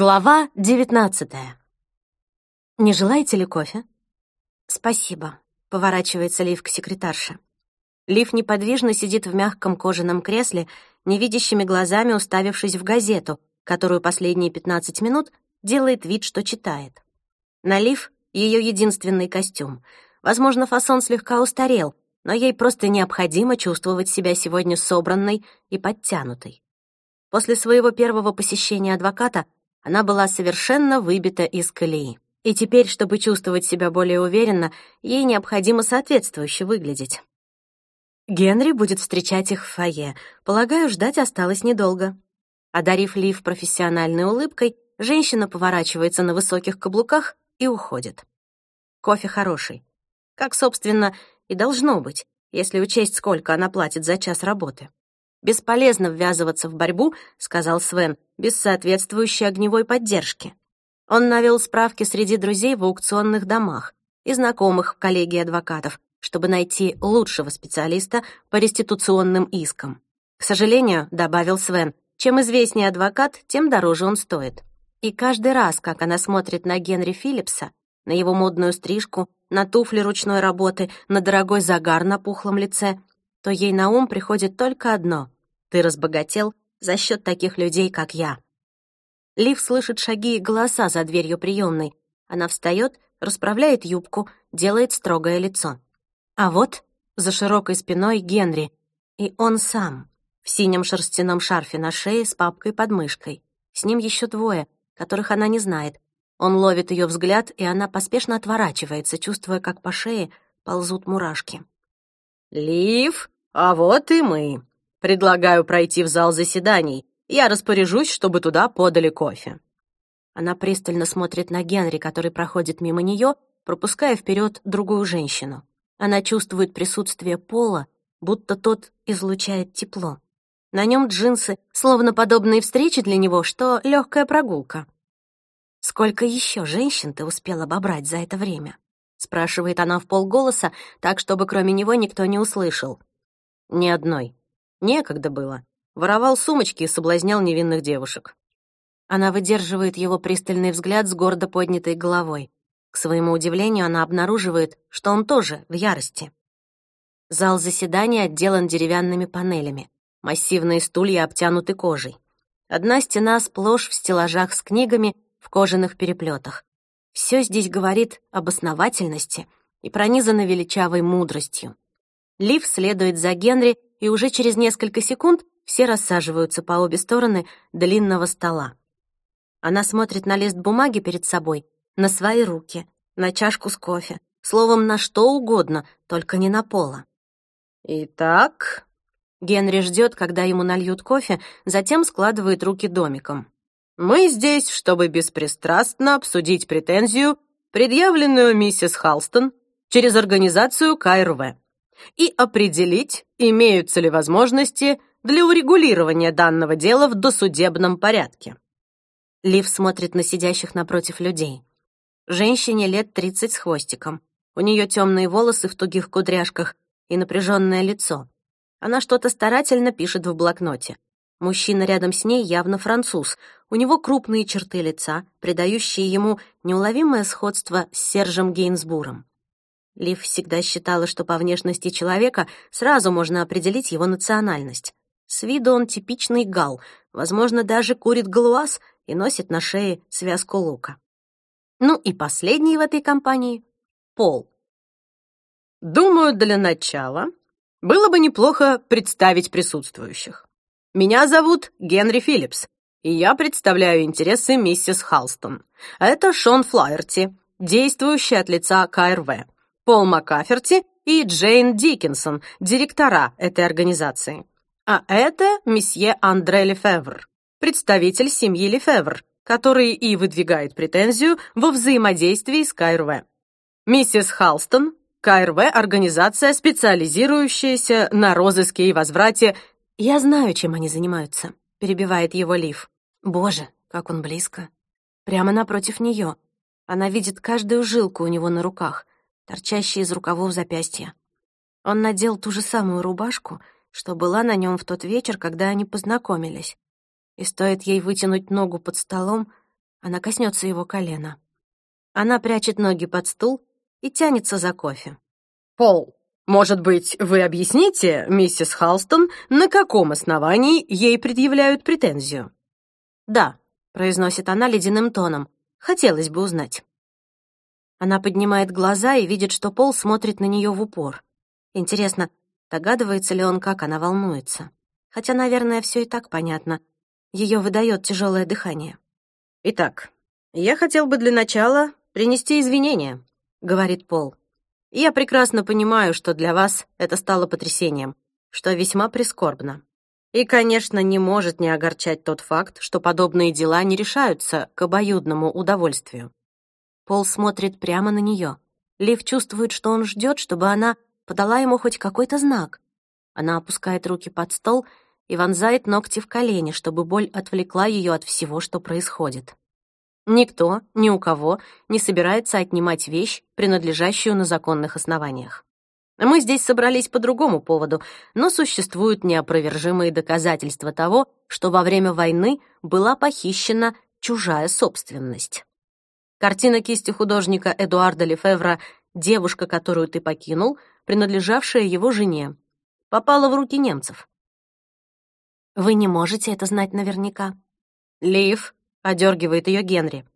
Глава девятнадцатая. «Не желаете ли кофе?» «Спасибо», — поворачивается Лив к секретарше. Лив неподвижно сидит в мягком кожаном кресле, невидящими глазами уставившись в газету, которую последние пятнадцать минут делает вид, что читает. На Лив ее единственный костюм. Возможно, фасон слегка устарел, но ей просто необходимо чувствовать себя сегодня собранной и подтянутой. После своего первого посещения адвоката она была совершенно выбита из колеи. И теперь, чтобы чувствовать себя более уверенно, ей необходимо соответствующе выглядеть. Генри будет встречать их в фойе. Полагаю, ждать осталось недолго. Одарив Лив профессиональной улыбкой, женщина поворачивается на высоких каблуках и уходит. Кофе хороший. Как, собственно, и должно быть, если учесть, сколько она платит за час работы. «Бесполезно ввязываться в борьбу», — сказал Свен, «без соответствующей огневой поддержки». Он навел справки среди друзей в аукционных домах и знакомых в коллегии адвокатов, чтобы найти лучшего специалиста по реституционным искам. К сожалению, добавил Свен, чем известнее адвокат, тем дороже он стоит. И каждый раз, как она смотрит на Генри Филлипса, на его модную стрижку, на туфли ручной работы, на дорогой загар на пухлом лице, то ей на ум приходит только одно — ты разбогател за счет таких людей, как я. Лив слышит шаги и голоса за дверью приемной. Она встает, расправляет юбку, делает строгое лицо. А вот за широкой спиной Генри, и он сам, в синем шерстяном шарфе на шее с папкой под мышкой. С ним еще двое, которых она не знает. Он ловит ее взгляд, и она поспешно отворачивается, чувствуя, как по шее ползут мурашки. «Лив, а вот и мы. Предлагаю пройти в зал заседаний. Я распоряжусь, чтобы туда подали кофе». Она пристально смотрит на Генри, который проходит мимо нее, пропуская вперед другую женщину. Она чувствует присутствие пола, будто тот излучает тепло. На нем джинсы, словно подобные встречи для него, что легкая прогулка. «Сколько еще женщин ты успела обобрать за это время?» — спрашивает она в полголоса, так, чтобы кроме него никто не услышал. «Ни одной. Некогда было. Воровал сумочки и соблазнял невинных девушек». Она выдерживает его пристальный взгляд с гордо поднятой головой. К своему удивлению, она обнаруживает, что он тоже в ярости. Зал заседания отделан деревянными панелями. Массивные стулья обтянуты кожей. Одна стена сплошь в стеллажах с книгами в кожаных переплетах. Все здесь говорит об основательности и пронизано величавой мудростью. Лив следует за Генри, и уже через несколько секунд все рассаживаются по обе стороны длинного стола. Она смотрит на лист бумаги перед собой, на свои руки, на чашку с кофе, словом, на что угодно, только не на пола. «Итак...» Генри ждет, когда ему нальют кофе, затем складывает руки домиком. Мы здесь, чтобы беспристрастно обсудить претензию, предъявленную миссис Халстон через организацию КРВ, и определить, имеются ли возможности для урегулирования данного дела в досудебном порядке. Лив смотрит на сидящих напротив людей. Женщине лет тридцать с хвостиком. У нее темные волосы в тугих кудряшках и напряженное лицо. Она что-то старательно пишет в блокноте. Мужчина рядом с ней явно француз. У него крупные черты лица, придающие ему неуловимое сходство с Сержем Гейнсбуром. Лив всегда считала, что по внешности человека сразу можно определить его национальность. С виду он типичный гал, возможно, даже курит галуаз и носит на шее связку лука. Ну и последний в этой компании — Пол. Думаю, для начала было бы неплохо представить присутствующих. Меня зовут Генри Филлипс, и я представляю интересы миссис Халстон. Это Шон Флаерти, действующий от лица КРВ, Пол Маккаферти и Джейн Диккенсон, директора этой организации. А это месье Андре Лефевр, представитель семьи Лефевр, который и выдвигает претензию во взаимодействии с КРВ. Миссис Халстон, КРВ — организация, специализирующаяся на розыске и возврате «Я знаю, чем они занимаются», — перебивает его Лив. «Боже, как он близко. Прямо напротив нее. Она видит каждую жилку у него на руках, торчащие из рукавов запястья. Он надел ту же самую рубашку, что была на нем в тот вечер, когда они познакомились. И стоит ей вытянуть ногу под столом, Она коснется его колена. Она прячет ноги под стул и тянется за кофе. «Пол, может быть, вы объясните, миссис Халстон, на каком основании ей предъявляют претензию?» «Да», — произносит она ледяным тоном. «Хотелось бы узнать». Она поднимает глаза и видит, что Пол смотрит на нее в упор. Интересно, догадывается ли он, как она волнуется? Хотя, наверное, все и так понятно. Ее выдает тяжелое дыхание. «Итак, я хотел бы для начала принести извинения», — говорит Пол. «Я прекрасно понимаю, что для вас это стало потрясением, что весьма прискорбно. И, конечно, не может не огорчать тот факт, что подобные дела не решаются к обоюдному удовольствию. Пол смотрит прямо на нее. Лив чувствует, что он ждет, чтобы она подала ему хоть какой-то знак. Она опускает руки под стол и вонзает ногти в колени, чтобы боль отвлекла ее от всего, что происходит. Никто, ни у кого не собирается отнимать вещь, принадлежащую на законных основаниях. Мы здесь собрались по другому поводу, но существуют неопровержимые доказательства того, что во время войны была похищена чужая собственность. Картина кисти художника Эдуарда Лефевра «Девушка, которую ты покинул», принадлежавшая его жене, попала в руки немцев. Вы не можете это знать наверняка. Лив одергивает ее Генри.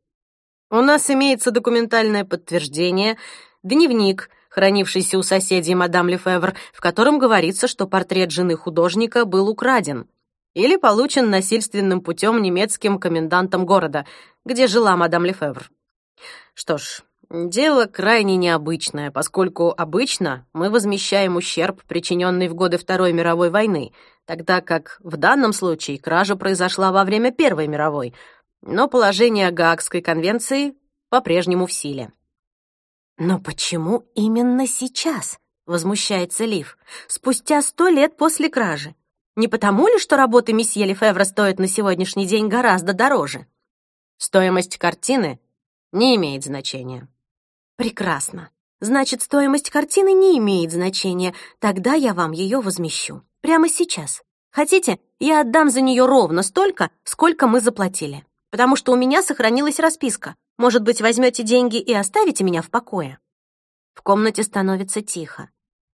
У нас имеется документальное подтверждение, дневник, хранившийся у соседей мадам Лефевр, в котором говорится, что портрет жены художника был украден или получен насильственным путем немецким комендантом города, где жила мадам Лефевр. Что ж, дело крайне необычное, поскольку обычно мы возмещаем ущерб, причиненный в годы Второй мировой войны, тогда как в данном случае кража произошла во время Первой мировой, но положение Гаагской конвенции по-прежнему в силе. «Но почему именно сейчас?» — возмущается Лив. «Спустя сто лет после кражи. Не потому ли, что работы месье Лефевра стоят на сегодняшний день гораздо дороже?» Стоимость картины не имеет значения. Прекрасно. Значит, стоимость картины не имеет значения. Тогда я вам ее возмещу. Прямо сейчас. Хотите, я отдам за нее ровно столько, сколько мы заплатили. Потому что у меня сохранилась расписка. Может быть, возьмете деньги и оставите меня в покое?» В комнате становится тихо.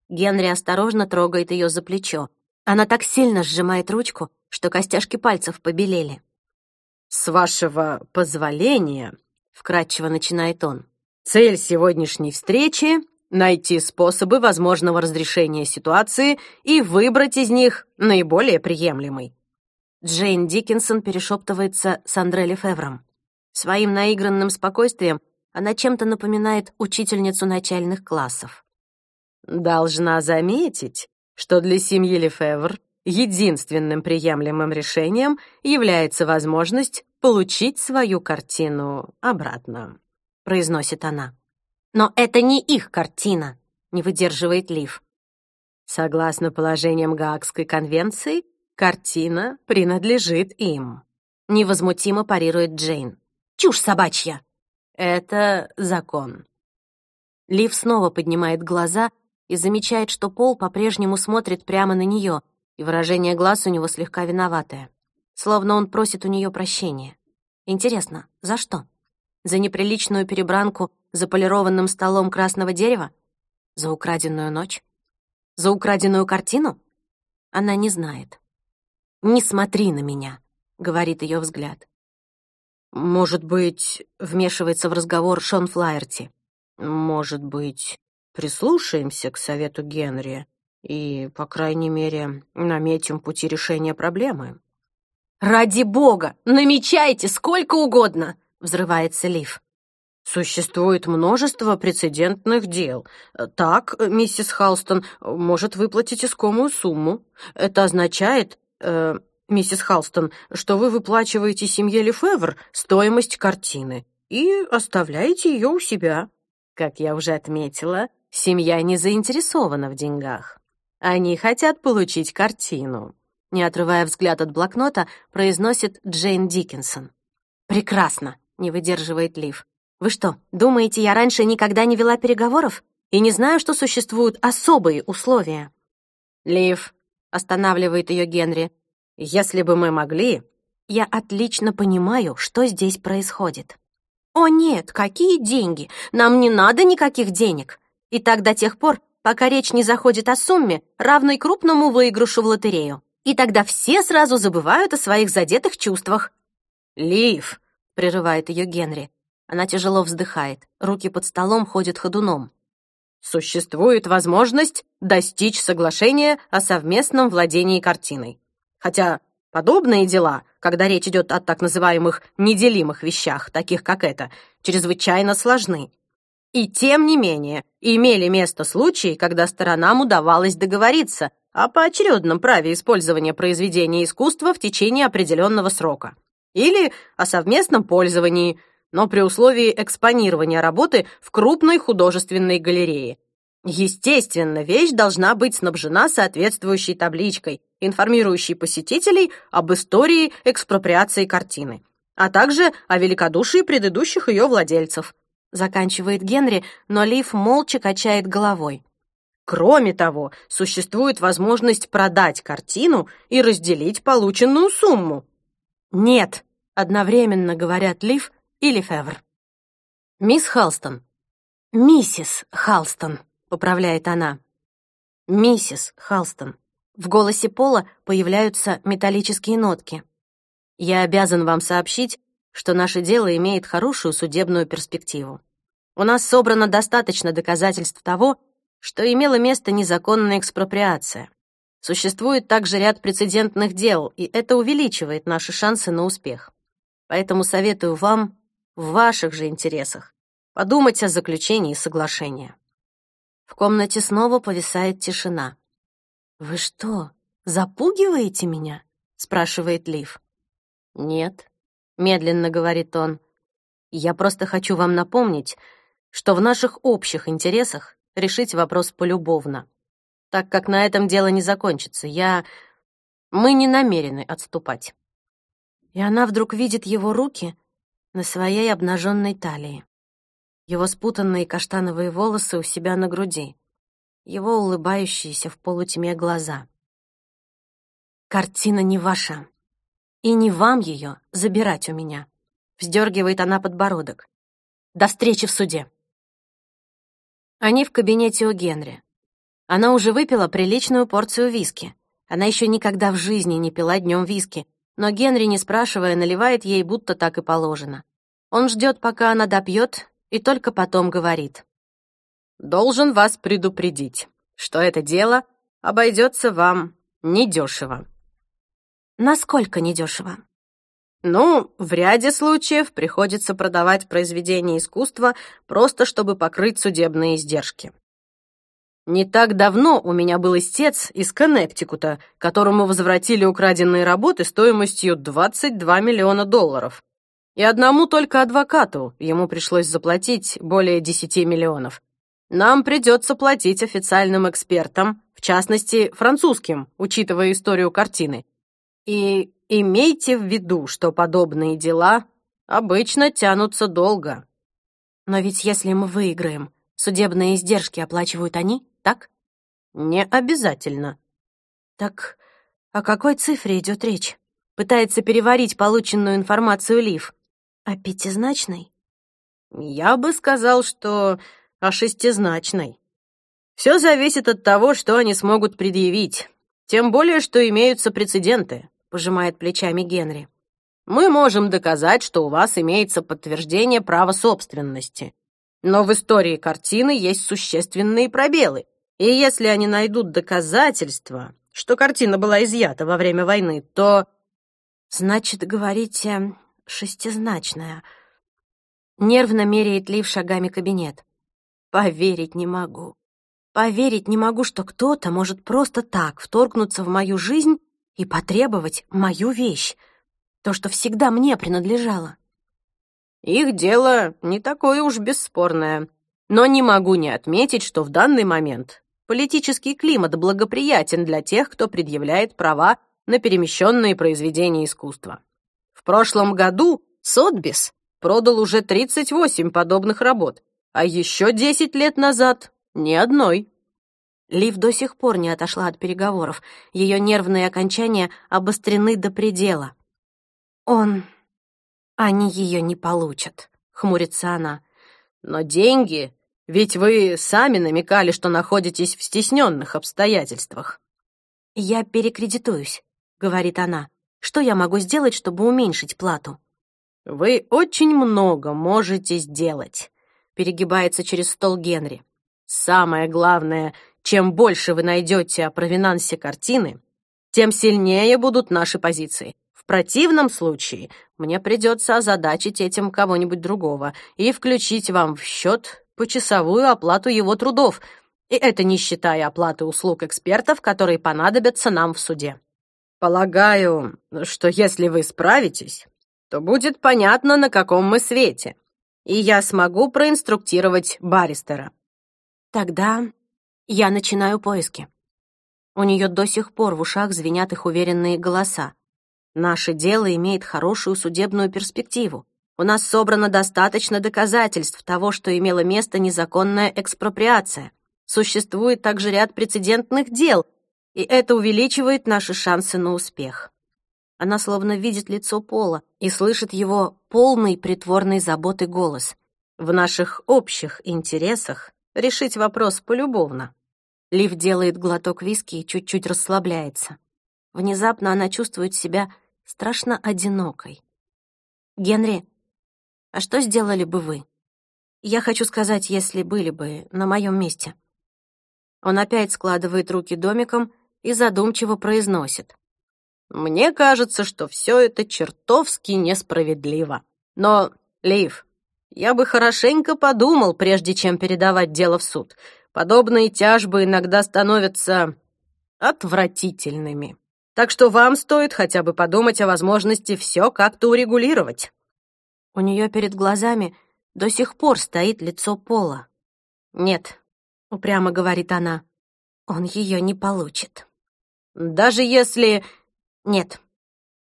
Генри осторожно трогает ее за плечо. Она так сильно сжимает ручку, что костяшки пальцев побелели. «С вашего позволения», вкратчиво начинает он. Цель сегодняшней встречи — найти способы возможного разрешения ситуации и выбрать из них наиболее приемлемый. Джейн Диккенсон перешептывается с Андре Лефевром. Своим наигранным спокойствием она чем-то напоминает учительницу начальных классов. «Должна заметить, что для семьи Лефевр единственным приемлемым решением является возможность получить свою картину обратно», — произносит она. «Но это не их картина», — не выдерживает Лив. Согласно положениям Гаагской конвенции, картина принадлежит им. Невозмутимо парирует Джейн. «Чушь собачья!» «Это закон». Лив снова поднимает глаза и замечает, что Пол по-прежнему смотрит прямо на нее, и выражение глаз у него слегка виноватое. Словно он просит у нее прощения. Интересно, за что? За неприличную перебранку за полированным столом красного дерева? За украденную ночь? За украденную картину? Она не знает. «Не смотри на меня», — говорит ее взгляд. «Может быть, — вмешивается в разговор Шон Флаерти, — может быть, прислушаемся к совету Генри и, по крайней мере, наметим пути решения проблемы. «Ради бога, намечайте сколько угодно!» — взрывается Лив. Существует множество прецедентных дел. Так, миссис Халстон может выплатить искомую сумму. Это означает, э, миссис Халстон, что вы выплачиваете семье Лефевр стоимость картины и оставляете ее у себя. Как я уже отметила, семья не заинтересована в деньгах. Они хотят получить картину. Не отрывая взгляд от блокнота, произносит Джейн Диккенсон. «Прекрасно», — не выдерживает Лив. «Вы что, думаете, я раньше никогда не вела переговоров? И не знаю, что существуют особые условия?» «Лив», — останавливает ее Генри, «если бы мы могли, Я отлично понимаю, что здесь происходит. «О нет, какие деньги? Нам не надо никаких денег!» И так до тех пор, пока речь не заходит о сумме, равной крупному выигрышу в лотерею. И тогда все сразу забывают о своих задетых чувствах. «Лив!» — прерывает ее Генри. Она тяжело вздыхает, руки под столом ходят ходуном. «Существует возможность достичь соглашения о совместном владении картиной. Хотя подобные дела, когда речь идет о так называемых неделимых вещах, таких как это, чрезвычайно сложны. И тем не менее, имели место случаи, когда сторонам удавалось договориться о поочередном праве использования произведения искусства в течение определенного срока. Или о совместном пользовании, но при условии экспонирования работы в крупной художественной галерее. Естественно, вещь должна быть снабжена соответствующей табличкой, информирующей посетителей об истории экспроприации картины, а также о великодушии предыдущих ее владельцев. Заканчивает Генри, но Лив молча качает головой. Кроме того, существует возможность продать картину и разделить полученную сумму. «Нет», — одновременно говорят Лив и Лефевр. «Мисс Халстон». «Миссис Халстон», — поправляет она. «Миссис Халстон». В голосе Пола появляются металлические нотки. «Я обязан вам сообщить, что наше дело имеет хорошую судебную перспективу. У нас собрано достаточно доказательств того, что имела место незаконная экспроприация. Существует также ряд прецедентных дел, и это увеличивает наши шансы на успех. Поэтому советую вам, в ваших же интересах, подумать о заключении соглашения. В комнате снова повисает тишина. «Вы что, запугиваете меня?» — спрашивает Лив. «Нет», — медленно говорит он. «Я просто хочу вам напомнить, что в наших общих интересах решить вопрос полюбовно, так как на этом дело не закончится. Я... Мы не намерены отступать». И она вдруг видит его руки на своей обнаженной талии его спутанные каштановые волосы у себя на груди, его улыбающиеся в полутьме глаза. «Картина не ваша, и не вам ее забирать у меня», — вздергивает она подбородок. «До встречи в суде». Они в кабинете у Генри. Она уже выпила приличную порцию виски. Она еще никогда в жизни не пила днем виски, но Генри, не спрашивая, наливает ей, будто так и положено. Он ждет, пока она допьет, и только потом говорит. «Должен вас предупредить, что это дело обойдется вам недешево». «Насколько недешево?» Ну, в ряде случаев приходится продавать произведения искусства просто чтобы покрыть судебные издержки. Не так давно у меня был истец из Коннектикута, которому возвратили украденные работы стоимостью 22 миллиона долларов. И одному только адвокату ему пришлось заплатить более 10 миллионов. Нам придется платить официальным экспертам, в частности, французским, учитывая историю картины. И имейте в виду, что подобные дела обычно тянутся долго. Но ведь если мы выиграем, судебные издержки оплачивают они, так? Не обязательно. Так о какой цифре идет речь? Пытается переварить полученную информацию Лив. О пятизначной? Я бы сказал, что о шестизначной. Все зависит от того, что они смогут предъявить. Тем более, что имеются прецеденты, пожимает плечами Генри. Мы можем доказать, что у вас имеется подтверждение права собственности. Но в истории картины есть существенные пробелы. И если они найдут доказательства, что картина была изъята во время войны, то... Значит, говорите, шестизначная. Нервно меряет Лив шагами кабинет. Поверить не могу. Поверить не могу, что кто-то может просто так вторгнуться в мою жизнь и потребовать мою вещь, то, что всегда мне принадлежало. Их дело не такое уж бесспорное. Но не могу не отметить, что в данный момент политический климат благоприятен для тех, кто предъявляет права на перемещенные произведения искусства прошлом году Сотбис продал уже 38 подобных работ, а еще 10 лет назад — ни одной. Лив до сих пор не отошла от переговоров. Ее нервные окончания обострены до предела. Он... Они ее не получат, хмурится она. Но деньги... Ведь вы сами намекали, что находитесь в стесненных обстоятельствах. «Я перекредитуюсь», — говорит она. «Что я могу сделать, чтобы уменьшить плату?» «Вы очень много можете сделать», — перегибается через стол Генри. «Самое главное, чем больше вы найдете о провинансе картины, тем сильнее будут наши позиции. В противном случае мне придется озадачить этим кого-нибудь другого и включить вам в счет почасовую оплату его трудов, и это не считая оплаты услуг экспертов, которые понадобятся нам в суде. Полагаю, что если вы справитесь, то будет понятно, на каком мы свете, и я смогу проинструктировать баристера. Тогда я начинаю поиски. У нее до сих пор в ушах звенят их уверенные голоса. Наше дело имеет хорошую судебную перспективу. У нас собрано достаточно доказательств того, что имела место незаконная экспроприация. Существует также ряд прецедентных дел, и это увеличивает наши шансы на успех. Она словно видит лицо Пола и слышит его полный притворной заботы голос. В наших общих интересах решить вопрос полюбовно. Лив делает глоток виски и чуть-чуть расслабляется. Внезапно она чувствует себя страшно одинокой. «Генри, а что сделали бы вы? Я хочу сказать, если были бы на моем месте». Он опять складывает руки домиком и задумчиво произносит. «Мне кажется, что все это чертовски несправедливо. Но, Лив, я бы хорошенько подумал, прежде чем передавать дело в суд. Подобные тяжбы иногда становятся отвратительными. Так что вам стоит хотя бы подумать о возможности все как-то урегулировать». У нее перед глазами до сих пор стоит лицо Пола. «Нет», — упрямо говорит она, — «он ее не получит». «Даже если...» «Нет».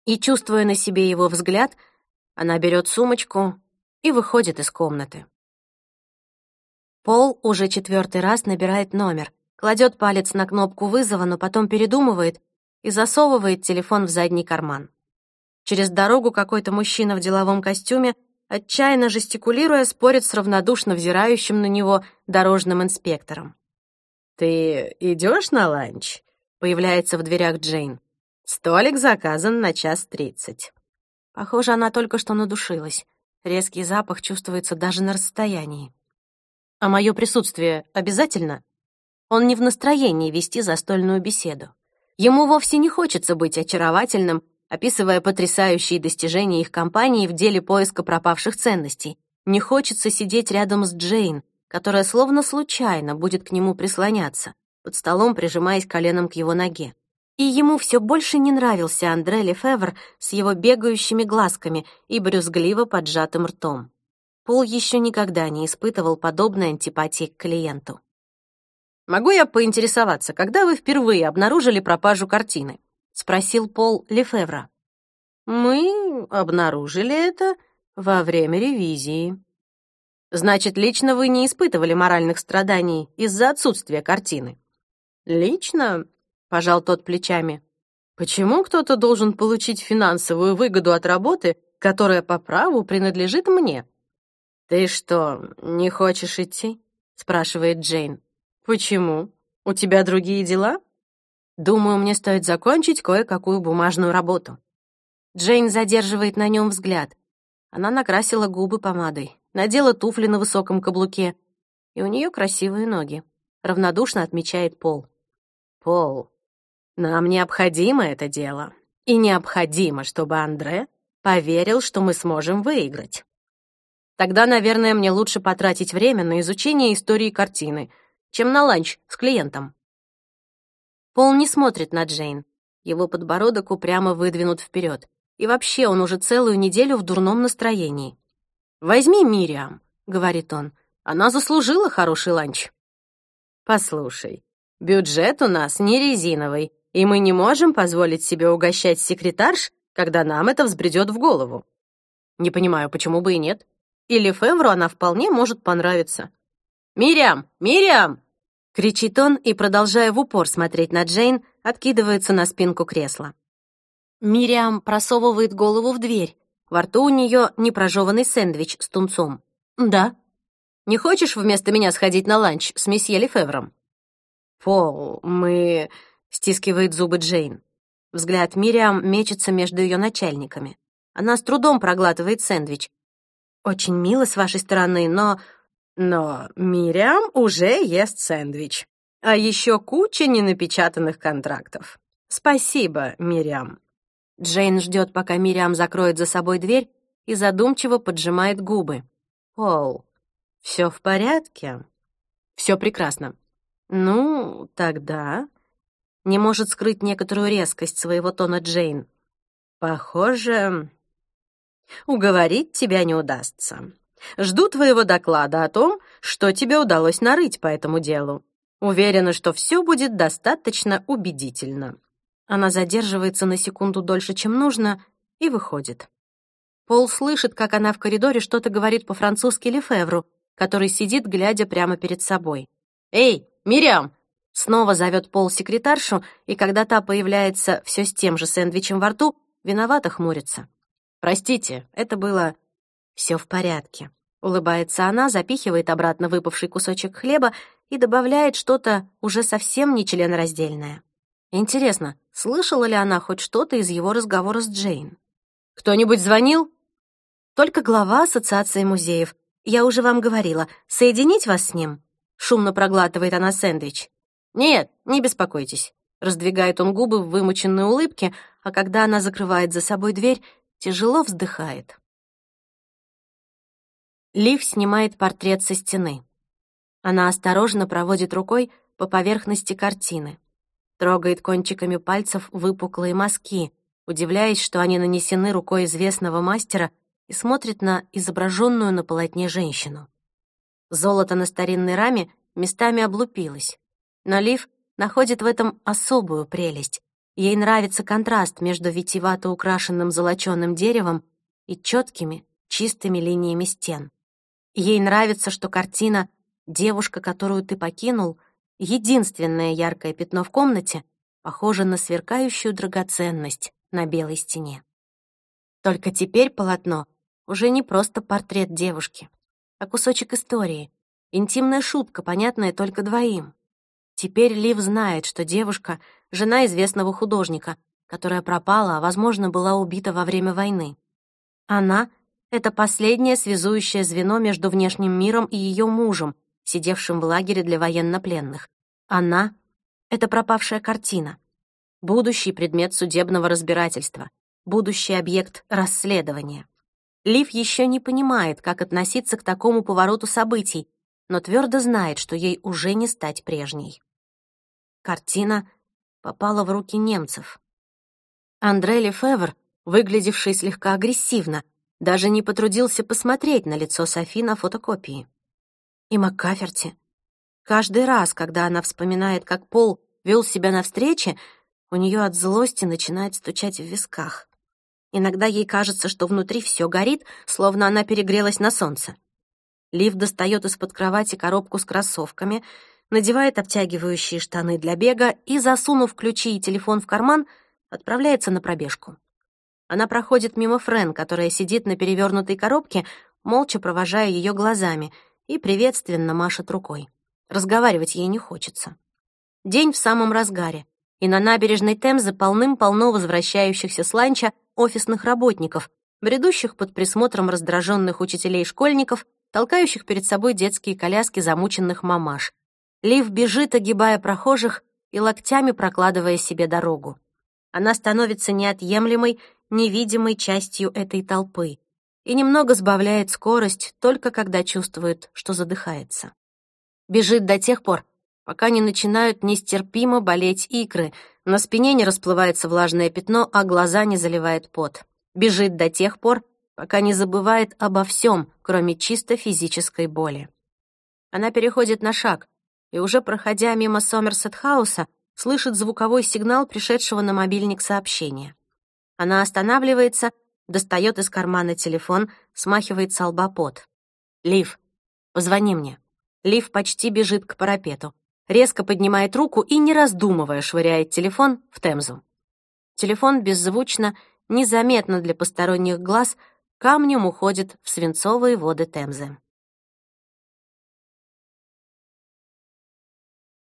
И, чувствуя на себе его взгляд, она берет сумочку и выходит из комнаты. Пол уже четвертый раз набирает номер, кладет палец на кнопку вызова, но потом передумывает и засовывает телефон в задний карман. Через дорогу какой-то мужчина в деловом костюме, отчаянно жестикулируя, спорит с равнодушно взирающим на него дорожным инспектором. «Ты идешь на ланч?» — появляется в дверях Джейн. «Столик заказан на час тридцать». Похоже, она только что надушилась. Резкий запах чувствуется даже на расстоянии. А мое присутствие обязательно? Он не в настроении вести застольную беседу. Ему вовсе не хочется быть очаровательным, описывая потрясающие достижения их компании в деле поиска пропавших ценностей. Не хочется сидеть рядом с Джейн, которая словно случайно будет к нему прислоняться, под столом прижимаясь коленом к его ноге. И ему все больше не нравился Андре Лефевр с его бегающими глазками и брюзгливо поджатым ртом. Пол еще никогда не испытывал подобной антипатии к клиенту. «Могу я поинтересоваться, когда вы впервые обнаружили пропажу картины?» — спросил Пол Лефевра. «Мы обнаружили это во время ревизии». «Значит, лично вы не испытывали моральных страданий из-за отсутствия картины?» «Лично?» Пожал тот плечами. Почему кто-то должен получить финансовую выгоду от работы, которая по праву принадлежит мне? Ты что, не хочешь идти? спрашивает Джейн. Почему? У тебя другие дела? Думаю, мне стоит закончить кое-какую бумажную работу. Джейн задерживает на нем взгляд. Она накрасила губы помадой, надела туфли на высоком каблуке, и у нее красивые ноги. Равнодушно отмечает Пол. Пол, нам необходимо это дело. И необходимо, чтобы Андре поверил, что мы сможем выиграть. Тогда, наверное, мне лучше потратить время на изучение истории картины, чем на ланч с клиентом. Пол не смотрит на Джейн. Его подбородок упрямо выдвинут вперед. И вообще он уже целую неделю в дурном настроении. «Возьми Мириам», — говорит он. «Она заслужила хороший ланч». «Послушай, бюджет у нас не резиновый, и мы не можем позволить себе угощать секретарш, когда нам это взбредет в голову. Не понимаю, почему бы и нет. И Лефевру она вполне может понравиться. «Мириам! Мириам!» — кричит он и, продолжая в упор смотреть на Джейн, откидывается на спинку кресла. Мириам просовывает голову в дверь. Во рту у нее непрожеванный сэндвич с тунцом. «Да. Не хочешь вместо меня сходить на ланч с месье Лефевром?» «Пол, мы...» — стискивает зубы Джейн. Взгляд Мириам мечется между ее начальниками. Она с трудом проглатывает сэндвич. «Очень мило с вашей стороны, но...» «Но Мириам уже ест сэндвич. А еще куча ненапечатанных контрактов. Спасибо, Мириам». Джейн ждет, пока Мириам закроет за собой дверь и задумчиво поджимает губы. «Пол, все в порядке?» «Все прекрасно». «Ну, тогда...» Не может скрыть некоторую резкость своего тона Джейн. «Похоже, уговорить тебя не удастся. Жду твоего доклада о том, что тебе удалось нарыть по этому делу. Уверена, что все будет достаточно убедительно. Она задерживается на секунду дольше, чем нужно, и выходит. Пол слышит, как она в коридоре что-то говорит по-французски Лефевру, который сидит, глядя прямо перед собой. «Эй, Мириам!» Снова зовет Пол секретаршу, и когда та появляется все с тем же сэндвичем во рту, виновато хмурится. «Простите, это было...» «Все в порядке», — улыбается она, запихивает обратно выпавший кусочек хлеба и добавляет что-то уже совсем не членораздельное. Интересно, слышала ли она хоть что-то из его разговора с Джейн? «Кто-нибудь звонил?» «Только глава Ассоциации музеев. Я уже вам говорила. Соединить вас с ним?» Шумно проглатывает она сэндвич. «Нет, не беспокойтесь». Раздвигает он губы в вымученной улыбке, а когда она закрывает за собой дверь, тяжело вздыхает. Лив снимает портрет со стены. Она осторожно проводит рукой по поверхности картины трогает кончиками пальцев выпуклые мазки, удивляясь, что они нанесены рукой известного мастера и смотрит на изображенную на полотне женщину. Золото на старинной раме местами облупилось, но Лив находит в этом особую прелесть. Ей нравится контраст между витиевато украшенным золочёным деревом и четкими, чистыми линиями стен. Ей нравится, что картина «Девушка, которую ты покинул» — единственное яркое пятно в комнате похоже на сверкающую драгоценность на белой стене. Только теперь полотно уже не просто портрет девушки, а кусочек истории, интимная шутка, понятная только двоим. Теперь Лив знает, что девушка — жена известного художника, которая пропала, а, возможно, была убита во время войны. Она — это последнее связующее звено между внешним миром и ее мужем, сидевшим в лагере для военнопленных. Она — это пропавшая картина, будущий предмет судебного разбирательства, будущий объект расследования. Лив еще не понимает, как относиться к такому повороту событий, но твердо знает, что ей уже не стать прежней. Картина попала в руки немцев. Андре Лефевр, выглядевший слегка агрессивно, даже не потрудился посмотреть на лицо Софи на фотокопии и Маккаферти. Каждый раз, когда она вспоминает, как Пол вел себя на встрече, у нее от злости начинает стучать в висках. Иногда ей кажется, что внутри все горит, словно она перегрелась на солнце. Лив достает из-под кровати коробку с кроссовками, надевает обтягивающие штаны для бега и, засунув ключи и телефон в карман, отправляется на пробежку. Она проходит мимо Френ, которая сидит на перевернутой коробке, молча провожая ее глазами — и приветственно машет рукой. Разговаривать ей не хочется. День в самом разгаре, и на набережной Темзы полным-полно возвращающихся с ланча офисных работников, бредущих под присмотром раздраженных учителей-школьников, толкающих перед собой детские коляски замученных мамаш. Лив бежит, огибая прохожих и локтями прокладывая себе дорогу. Она становится неотъемлемой, невидимой частью этой толпы и немного сбавляет скорость только когда чувствует, что задыхается. Бежит до тех пор, пока не начинают нестерпимо болеть икры, на спине не расплывается влажное пятно, а глаза не заливает пот. Бежит до тех пор, пока не забывает обо всем, кроме чисто физической боли. Она переходит на шаг, и уже проходя мимо Сомерсет-хауса, слышит звуковой сигнал пришедшего на мобильник сообщения. Она останавливается достает из кармана телефон, смахивает с лба пот. «Лив, позвони мне». Лив почти бежит к парапету, резко поднимает руку и, не раздумывая, швыряет телефон в Темзу. Телефон беззвучно, незаметно для посторонних глаз, камнем уходит в свинцовые воды Темзы.